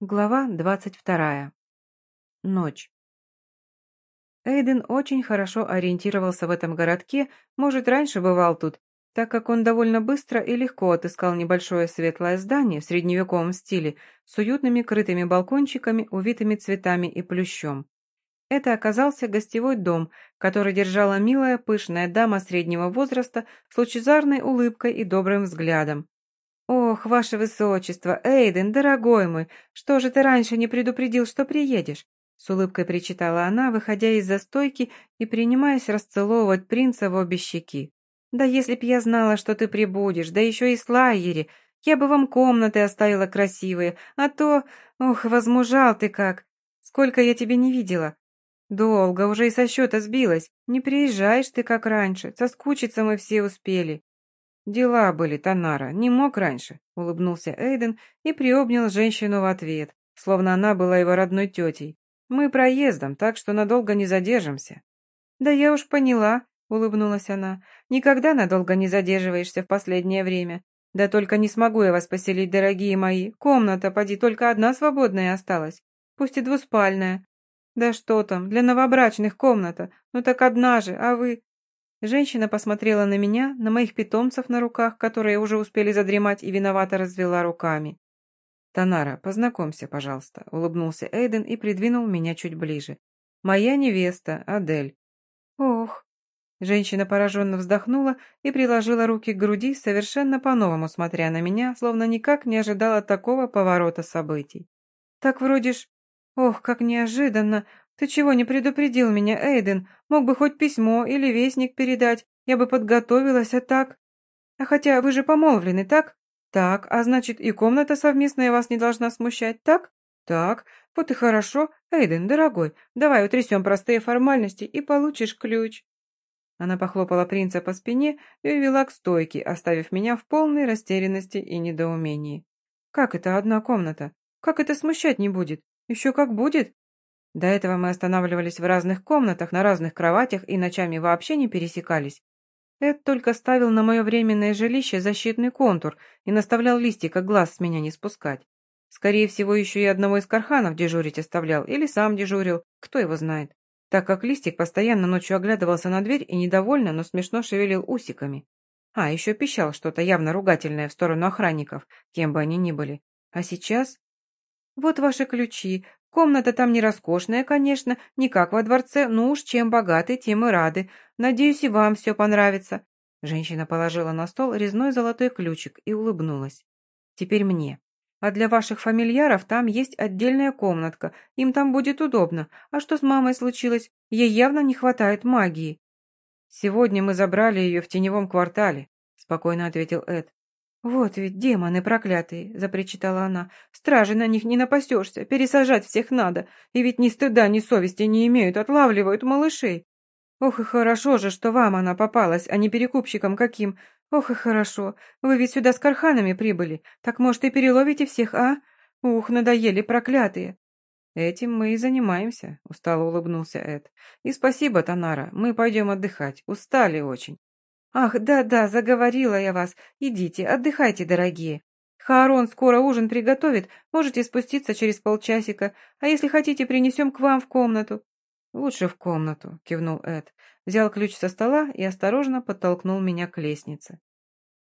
Глава двадцать вторая. Ночь. Эйден очень хорошо ориентировался в этом городке, может, раньше бывал тут, так как он довольно быстро и легко отыскал небольшое светлое здание в средневековом стиле с уютными крытыми балкончиками, увитыми цветами и плющом. Это оказался гостевой дом, который держала милая пышная дама среднего возраста с лучезарной улыбкой и добрым взглядом. «Ох, ваше высочество, Эйден, дорогой мой, что же ты раньше не предупредил, что приедешь?» С улыбкой причитала она, выходя из застойки и принимаясь расцеловывать принца в обе щеки. «Да если б я знала, что ты прибудешь, да еще и с Лайери, я бы вам комнаты оставила красивые, а то... Ох, возмужал ты как! Сколько я тебя не видела! Долго, уже и со счета сбилась. Не приезжаешь ты, как раньше, соскучиться мы все успели». «Дела были, Танара, не мог раньше», — улыбнулся Эйден и приобнял женщину в ответ, словно она была его родной тетей. «Мы проездом, так что надолго не задержимся». «Да я уж поняла», — улыбнулась она. «Никогда надолго не задерживаешься в последнее время. Да только не смогу я вас поселить, дорогие мои. Комната, поди, только одна свободная осталась. Пусть и двуспальная. Да что там, для новобрачных комната. Ну так одна же, а вы...» Женщина посмотрела на меня, на моих питомцев на руках, которые уже успели задремать, и виновато развела руками. «Танара, познакомься, пожалуйста», — улыбнулся Эйден и придвинул меня чуть ближе. «Моя невеста, Адель». «Ох». Женщина пораженно вздохнула и приложила руки к груди, совершенно по-новому смотря на меня, словно никак не ожидала такого поворота событий. «Так вроде ж... Ох, как неожиданно! «Ты чего не предупредил меня, Эйден? Мог бы хоть письмо или вестник передать. Я бы подготовилась, а так...» «А хотя вы же помолвлены, так?» «Так, а значит, и комната совместная вас не должна смущать, так?» «Так, вот и хорошо. Эйден, дорогой, давай утрясем простые формальности и получишь ключ». Она похлопала принца по спине и увела к стойке, оставив меня в полной растерянности и недоумении. «Как это одна комната? Как это смущать не будет? Еще как будет?» До этого мы останавливались в разных комнатах, на разных кроватях и ночами вообще не пересекались. Эд только ставил на мое временное жилище защитный контур и наставлял листика глаз с меня не спускать. Скорее всего, еще и одного из карханов дежурить оставлял, или сам дежурил, кто его знает. Так как листик постоянно ночью оглядывался на дверь и недовольно, но смешно шевелил усиками. А, еще пищал что-то явно ругательное в сторону охранников, кем бы они ни были. А сейчас... «Вот ваши ключи. Комната там не роскошная, конечно, не как во дворце, но уж чем богаты, тем и рады. Надеюсь, и вам все понравится». Женщина положила на стол резной золотой ключик и улыбнулась. «Теперь мне. А для ваших фамильяров там есть отдельная комнатка, им там будет удобно. А что с мамой случилось? Ей явно не хватает магии». «Сегодня мы забрали ее в теневом квартале», — спокойно ответил Эд. «Вот ведь демоны проклятые!» — запричитала она. «Стражи на них не напасешься, пересажать всех надо, и ведь ни стыда, ни совести не имеют, отлавливают малышей. Ох и хорошо же, что вам она попалась, а не перекупщикам каким. Ох и хорошо, вы ведь сюда с карханами прибыли, так, может, и переловите всех, а? Ух, надоели проклятые!» «Этим мы и занимаемся», — устало улыбнулся Эд. «И спасибо, Танара, мы пойдем отдыхать, устали очень». «Ах, да-да, заговорила я вас. Идите, отдыхайте, дорогие. Хаарон скоро ужин приготовит, можете спуститься через полчасика, а если хотите, принесем к вам в комнату». «Лучше в комнату», — кивнул Эд. Взял ключ со стола и осторожно подтолкнул меня к лестнице.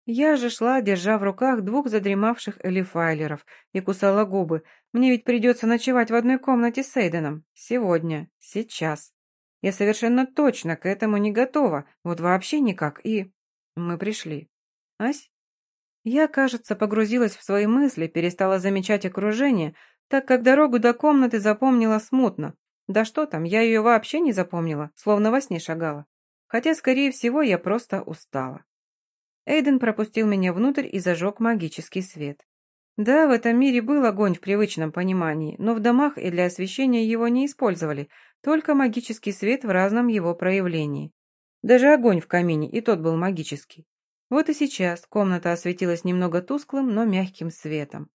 Я же шла, держа в руках двух задремавших элифайлеров, и кусала губы. Мне ведь придется ночевать в одной комнате с Эйденом. Сегодня. Сейчас. Я совершенно точно к этому не готова, вот вообще никак, и... Мы пришли. Ась? Я, кажется, погрузилась в свои мысли, перестала замечать окружение, так как дорогу до комнаты запомнила смутно. Да что там, я ее вообще не запомнила, словно во сне шагала. Хотя, скорее всего, я просто устала. Эйден пропустил меня внутрь и зажег магический свет. Да, в этом мире был огонь в привычном понимании, но в домах и для освещения его не использовали, только магический свет в разном его проявлении. Даже огонь в камине, и тот был магический. Вот и сейчас комната осветилась немного тусклым, но мягким светом.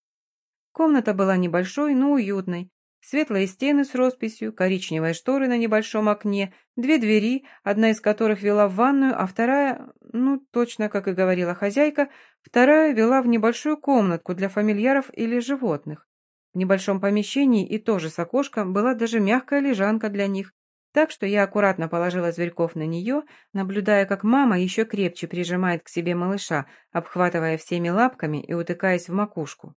Комната была небольшой, но уютной, Светлые стены с росписью, коричневые шторы на небольшом окне, две двери, одна из которых вела в ванную, а вторая, ну, точно, как и говорила хозяйка, вторая вела в небольшую комнатку для фамильяров или животных. В небольшом помещении и тоже с окошком была даже мягкая лежанка для них, так что я аккуратно положила зверьков на нее, наблюдая, как мама еще крепче прижимает к себе малыша, обхватывая всеми лапками и утыкаясь в макушку.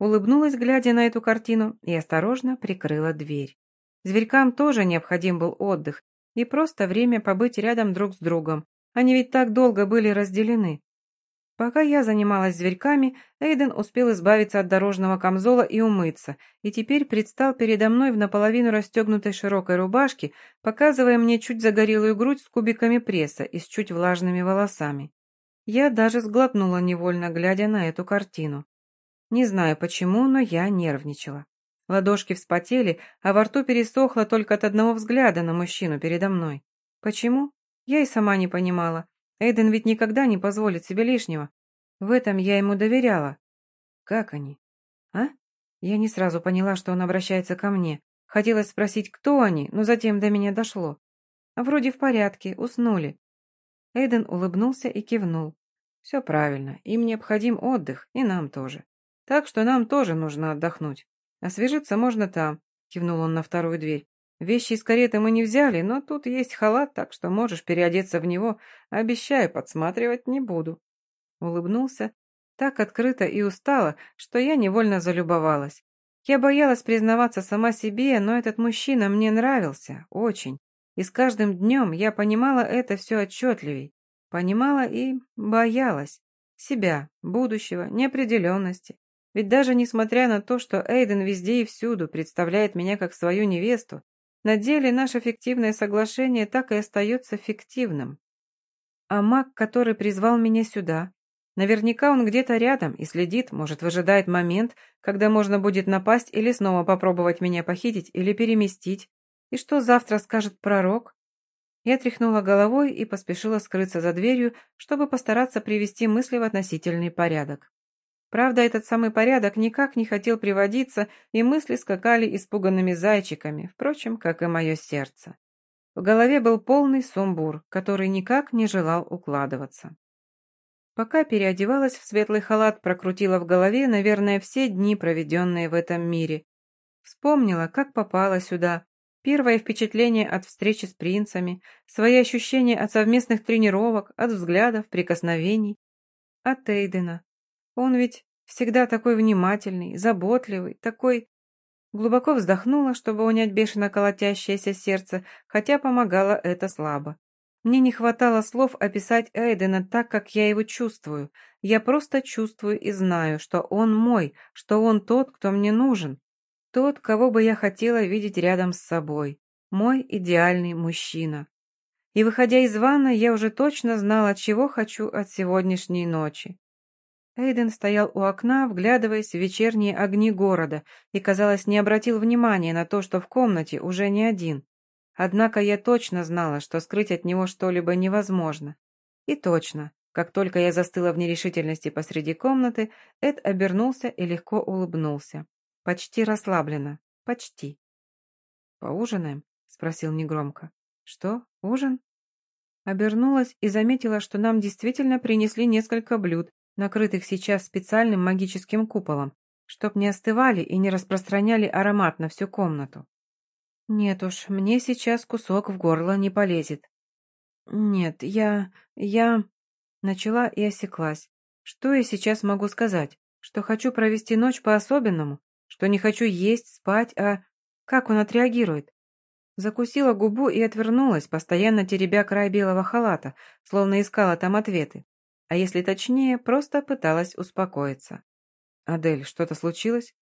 Улыбнулась, глядя на эту картину, и осторожно прикрыла дверь. Зверькам тоже необходим был отдых и просто время побыть рядом друг с другом. Они ведь так долго были разделены. Пока я занималась зверьками, Эйден успел избавиться от дорожного камзола и умыться, и теперь предстал передо мной в наполовину расстегнутой широкой рубашке, показывая мне чуть загорелую грудь с кубиками пресса и с чуть влажными волосами. Я даже сглотнула невольно, глядя на эту картину. Не знаю почему, но я нервничала. Ладошки вспотели, а во рту пересохло только от одного взгляда на мужчину передо мной. Почему? Я и сама не понимала, Эйден ведь никогда не позволит себе лишнего. В этом я ему доверяла. Как они? А? Я не сразу поняла, что он обращается ко мне. Хотелось спросить, кто они, но затем до меня дошло. Вроде в порядке, уснули. Эйден улыбнулся и кивнул. Все правильно, им необходим отдых, и нам тоже. Так что нам тоже нужно отдохнуть. Освежиться можно там, кивнул он на вторую дверь. Вещи из кареты мы не взяли, но тут есть халат, так что можешь переодеться в него. Обещаю, подсматривать не буду». Улыбнулся так открыто и устало, что я невольно залюбовалась. Я боялась признаваться сама себе, но этот мужчина мне нравился, очень. И с каждым днем я понимала это все отчетливей. Понимала и боялась. Себя, будущего, неопределенности. Ведь даже несмотря на то, что Эйден везде и всюду представляет меня как свою невесту, на деле наше фиктивное соглашение так и остается фиктивным. А маг, который призвал меня сюда, наверняка он где-то рядом и следит, может, выжидает момент, когда можно будет напасть или снова попробовать меня похитить или переместить. И что завтра скажет пророк? Я тряхнула головой и поспешила скрыться за дверью, чтобы постараться привести мысли в относительный порядок. Правда, этот самый порядок никак не хотел приводиться, и мысли скакали испуганными зайчиками, впрочем, как и мое сердце. В голове был полный сумбур, который никак не желал укладываться. Пока переодевалась в светлый халат, прокрутила в голове, наверное, все дни, проведенные в этом мире. Вспомнила, как попала сюда, первое впечатление от встречи с принцами, свои ощущения от совместных тренировок, от взглядов, прикосновений, от Эйдена, он ведь всегда такой внимательный, заботливый, такой... Глубоко вздохнула, чтобы унять бешено колотящееся сердце, хотя помогало это слабо. Мне не хватало слов описать Эйдена так, как я его чувствую. Я просто чувствую и знаю, что он мой, что он тот, кто мне нужен. Тот, кого бы я хотела видеть рядом с собой. Мой идеальный мужчина. И выходя из ванны, я уже точно знала, чего хочу от сегодняшней ночи. Эйден стоял у окна, вглядываясь в вечерние огни города, и, казалось, не обратил внимания на то, что в комнате уже не один. Однако я точно знала, что скрыть от него что-либо невозможно. И точно, как только я застыла в нерешительности посреди комнаты, Эд обернулся и легко улыбнулся. Почти расслабленно. Почти. «Поужинаем?» — спросил негромко. «Что? Ужин?» Обернулась и заметила, что нам действительно принесли несколько блюд, накрытых сейчас специальным магическим куполом, чтоб не остывали и не распространяли аромат на всю комнату. Нет уж, мне сейчас кусок в горло не полезет. Нет, я... я... Начала и осеклась. Что я сейчас могу сказать? Что хочу провести ночь по-особенному? Что не хочу есть, спать, а... Как он отреагирует? Закусила губу и отвернулась, постоянно теребя край белого халата, словно искала там ответы а если точнее, просто пыталась успокоиться. «Адель, что-то случилось?»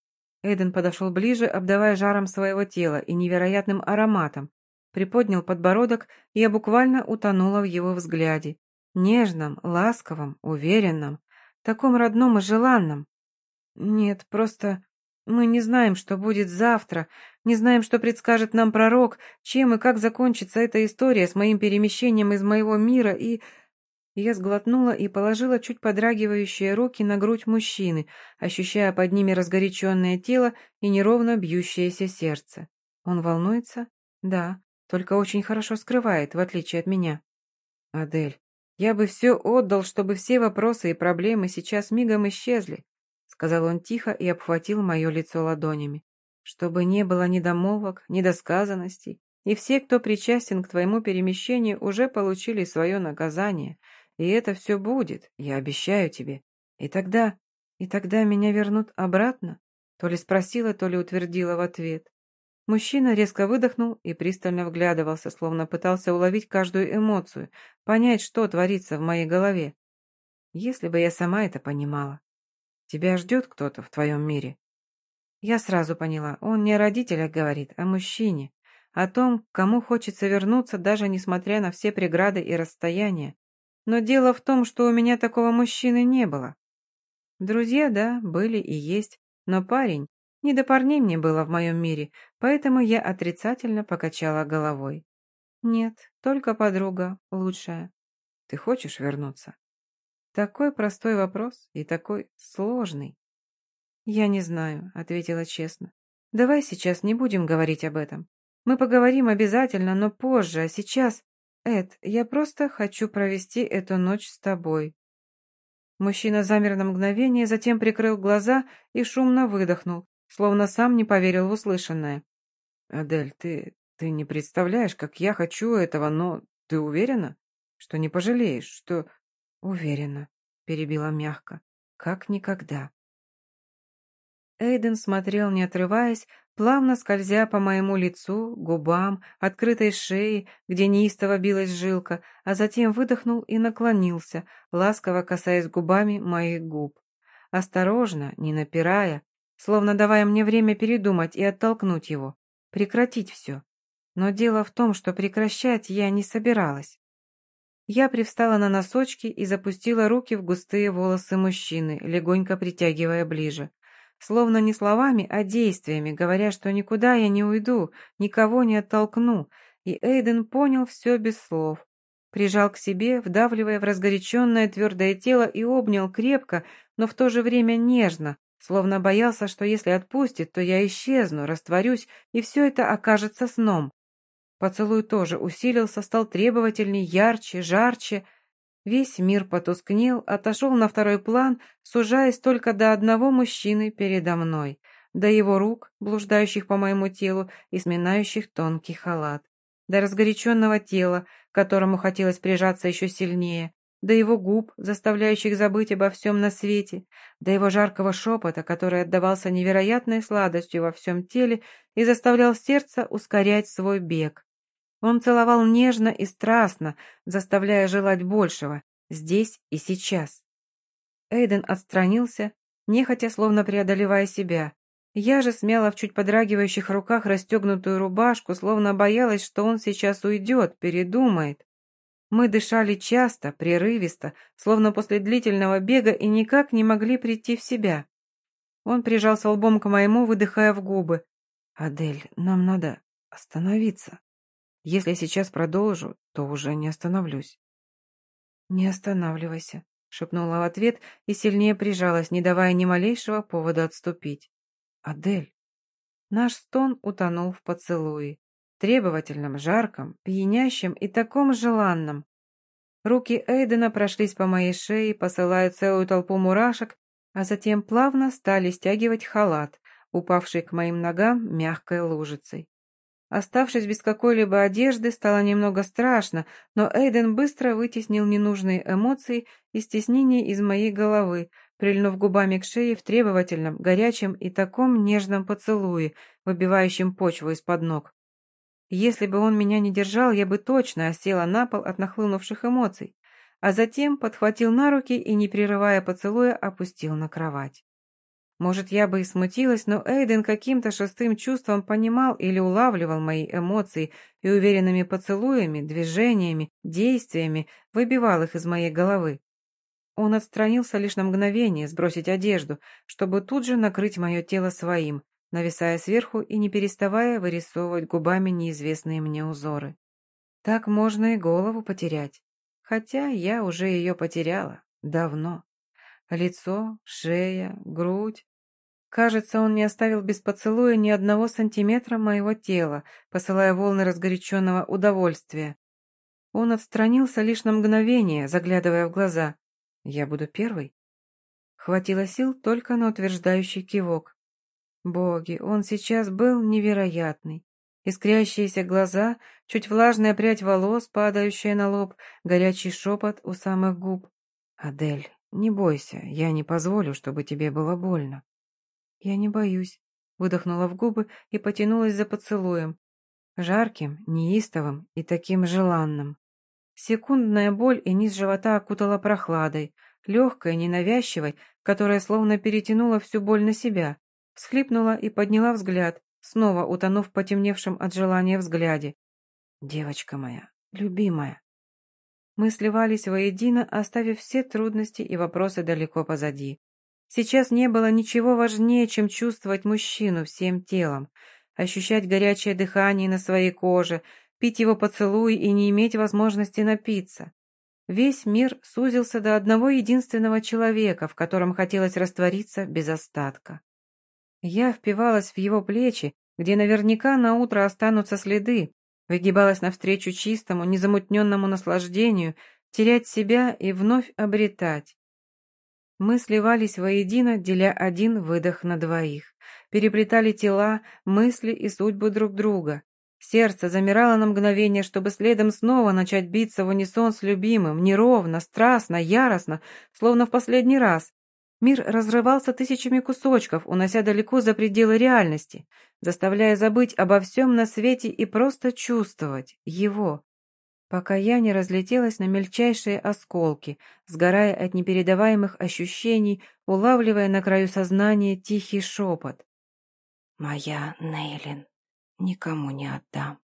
Эйден подошел ближе, обдавая жаром своего тела и невероятным ароматом. Приподнял подбородок, и я буквально утонула в его взгляде. Нежном, ласковом, уверенном, таком родном и желанном. «Нет, просто мы не знаем, что будет завтра, не знаем, что предскажет нам пророк, чем и как закончится эта история с моим перемещением из моего мира и...» Я сглотнула и положила чуть подрагивающие руки на грудь мужчины, ощущая под ними разгоряченное тело и неровно бьющееся сердце. Он волнуется? Да, только очень хорошо скрывает, в отличие от меня. Адель, я бы все отдал, чтобы все вопросы и проблемы сейчас мигом исчезли. сказал он тихо и обхватил мое лицо ладонями. «Чтобы не было недомолвок, недосказанностей, и все, кто причастен к твоему перемещению, уже получили свое наказание. И это все будет, я обещаю тебе. И тогда, и тогда меня вернут обратно?» То ли спросила, то ли утвердила в ответ. Мужчина резко выдохнул и пристально вглядывался, словно пытался уловить каждую эмоцию, понять, что творится в моей голове. Если бы я сама это понимала. Тебя ждет кто-то в твоем мире? Я сразу поняла, он не о родителях говорит, а о мужчине, о том, кому хочется вернуться, даже несмотря на все преграды и расстояния. Но дело в том, что у меня такого мужчины не было. Друзья, да, были и есть, но парень, не до парней мне было в моем мире, поэтому я отрицательно покачала головой. Нет, только подруга, лучшая. Ты хочешь вернуться? Такой простой вопрос и такой сложный. Я не знаю, ответила честно. Давай сейчас не будем говорить об этом. Мы поговорим обязательно, но позже, а сейчас... Эд, я просто хочу провести эту ночь с тобой. Мужчина замер на мгновение, затем прикрыл глаза и шумно выдохнул, словно сам не поверил в услышанное. «Адель, ты... ты не представляешь, как я хочу этого, но ты уверена, что не пожалеешь, что...» «Уверена», — перебила мягко, — «как никогда». Эйден смотрел, не отрываясь, плавно скользя по моему лицу, губам, открытой шее, где неистово билась жилка, а затем выдохнул и наклонился, ласково касаясь губами моих губ. Осторожно, не напирая, словно давая мне время передумать и оттолкнуть его, прекратить все. Но дело в том, что прекращать я не собиралась. Я привстала на носочки и запустила руки в густые волосы мужчины, легонько притягивая ближе. Словно не словами, а действиями, говоря, что никуда я не уйду, никого не оттолкну, и Эйден понял все без слов. Прижал к себе, вдавливая в разгоряченное твердое тело и обнял крепко, но в то же время нежно, Словно боялся, что если отпустит, то я исчезну, растворюсь, и все это окажется сном. Поцелуй тоже усилился, стал требовательней, ярче, жарче. Весь мир потускнел, отошел на второй план, сужаясь только до одного мужчины передо мной, до его рук, блуждающих по моему телу и сминающих тонкий халат, до разгоряченного тела, которому хотелось прижаться еще сильнее, до его губ, заставляющих забыть обо всем на свете, до его жаркого шепота, который отдавался невероятной сладостью во всем теле и заставлял сердце ускорять свой бег. Он целовал нежно и страстно, заставляя желать большего, здесь и сейчас. Эйден отстранился, нехотя словно преодолевая себя. Я же смяла в чуть подрагивающих руках расстегнутую рубашку, словно боялась, что он сейчас уйдет, передумает. Мы дышали часто, прерывисто, словно после длительного бега и никак не могли прийти в себя. Он прижался лбом к моему, выдыхая в губы. «Адель, нам надо остановиться. Если сейчас продолжу, то уже не остановлюсь». «Не останавливайся», — шепнула в ответ и сильнее прижалась, не давая ни малейшего повода отступить. «Адель». Наш стон утонул в поцелуе требовательном, жарком, пьянящем и таком желанном. Руки Эйдена прошлись по моей шее, посылая целую толпу мурашек, а затем плавно стали стягивать халат, упавший к моим ногам мягкой лужицей. Оставшись без какой-либо одежды, стало немного страшно, но Эйден быстро вытеснил ненужные эмоции и стеснение из моей головы, прильнув губами к шее в требовательном, горячем и таком нежном поцелуе, выбивающем почву из-под ног. Если бы он меня не держал, я бы точно осела на пол от нахлынувших эмоций, а затем подхватил на руки и, не прерывая поцелуя, опустил на кровать. Может, я бы и смутилась, но Эйден каким-то шестым чувством понимал или улавливал мои эмоции и уверенными поцелуями, движениями, действиями выбивал их из моей головы. Он отстранился лишь на мгновение, сбросить одежду, чтобы тут же накрыть мое тело своим, нависая сверху и не переставая вырисовывать губами неизвестные мне узоры. Так можно и голову потерять. Хотя я уже ее потеряла. Давно. Лицо, шея, грудь. Кажется, он не оставил без поцелуя ни одного сантиметра моего тела, посылая волны разгоряченного удовольствия. Он отстранился лишь на мгновение, заглядывая в глаза. «Я буду первой?» Хватило сил только на утверждающий кивок. Боги, он сейчас был невероятный. Искрящиеся глаза, чуть влажная прядь волос, падающая на лоб, горячий шепот у самых губ. «Адель, не бойся, я не позволю, чтобы тебе было больно». «Я не боюсь», — выдохнула в губы и потянулась за поцелуем. Жарким, неистовым и таким желанным. Секундная боль и низ живота окутала прохладой, легкой, ненавязчивой, которая словно перетянула всю боль на себя. Схлипнула и подняла взгляд, снова утонув в потемневшем от желания взгляде. «Девочка моя, любимая». Мы сливались воедино, оставив все трудности и вопросы далеко позади. Сейчас не было ничего важнее, чем чувствовать мужчину всем телом, ощущать горячее дыхание на своей коже, пить его поцелуй и не иметь возможности напиться. Весь мир сузился до одного единственного человека, в котором хотелось раствориться без остатка. Я впивалась в его плечи, где наверняка на утро останутся следы, выгибалась навстречу чистому, незамутненному наслаждению, терять себя и вновь обретать. Мы сливались воедино, деля один выдох на двоих. Переплетали тела, мысли и судьбы друг друга. Сердце замирало на мгновение, чтобы следом снова начать биться в унисон с любимым, неровно, страстно, яростно, словно в последний раз. Мир разрывался тысячами кусочков, унося далеко за пределы реальности, заставляя забыть обо всем на свете и просто чувствовать его, пока я не разлетелась на мельчайшие осколки, сгорая от непередаваемых ощущений, улавливая на краю сознания тихий шепот. «Моя Нейлин, никому не отдам».